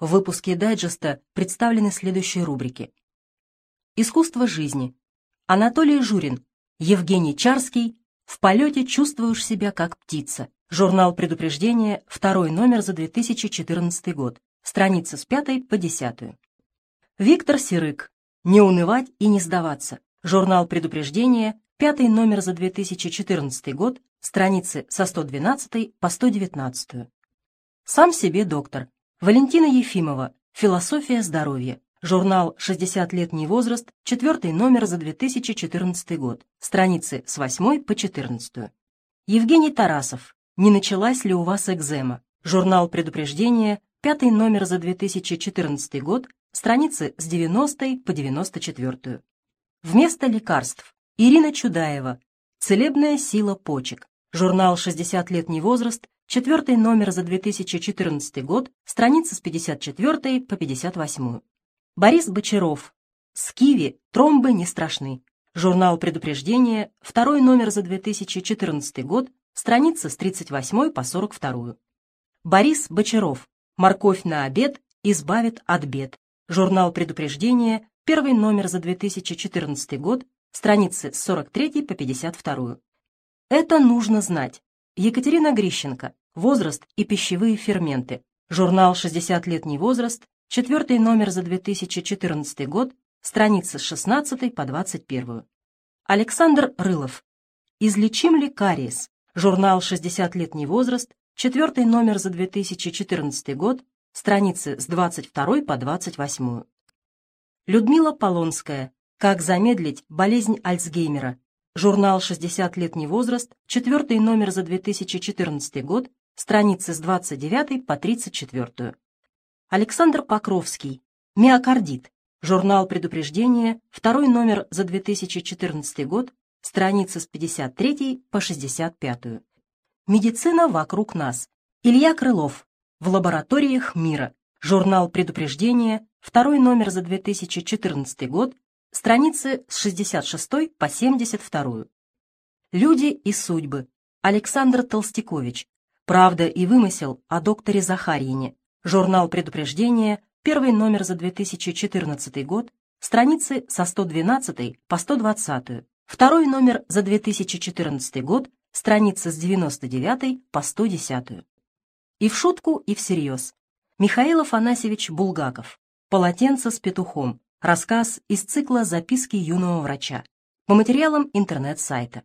В выпуске дайджеста представлены следующие рубрики. Искусство жизни. Анатолий Журин, Евгений Чарский. В полете чувствуешь себя как птица. Журнал предупреждения, второй номер за 2014 год. Страница с 5 по 10. Виктор Сирык. Не унывать и не сдаваться. Журнал предупреждения, пятый номер за 2014 год, страницы со 112 по 119. Сам себе доктор. Валентина Ефимова. Философия здоровья. Журнал «60-летний возраст», четвертый номер за 2014 год, страницы с 8 по 14. Евгений Тарасов. «Не началась ли у вас экзема?» Журнал «Предупреждение», пятый номер за 2014 год, страницы с 90 по 94. Вместо лекарств. Ирина Чудаева. «Целебная сила почек». Журнал «60-летний возраст», четвертый номер за 2014 год, страницы с 54 по 58. Борис Бочаров. С тромбы не страшны. Журнал «Предупреждение», второй номер за 2014 год, страница с 38 по 42. Борис Бочаров. «Морковь на обед избавит от бед». Журнал «Предупреждение», первый номер за 2014 год, страницы с 43 по 52. Это нужно знать. Екатерина Грищенко. Возраст и пищевые ферменты. Журнал «60-летний возраст», Четвертый номер за 2014 год, страницы с 16 по 21. Александр Рылов. «Излечим ли кариес?» Журнал «60-летний возраст», четвертый номер за 2014 год, страницы с 22 по 28. Людмила Полонская. «Как замедлить болезнь Альцгеймера?» Журнал «60-летний возраст», четвертый номер за 2014 год, страницы с 29 по 34. Александр Покровский. Миокардит. Журнал предупреждения. Второй номер за 2014 год. Страница с 53 по 65. Медицина вокруг нас. Илья Крылов. В лабораториях мира. Журнал предупреждения. Второй номер за 2014 год. Страницы с 66 по 72. Люди и судьбы. Александр Толстякович. Правда и вымысел о докторе Захарьине. Журнал предупреждения, первый номер за 2014 год, страницы со 112 по 120, второй номер за 2014 год, страницы с 99 по 110. И в шутку, и всерьез. Михаил Афанасьевич Булгаков. «Полотенце с петухом». Рассказ из цикла «Записки юного врача». По материалам интернет-сайта.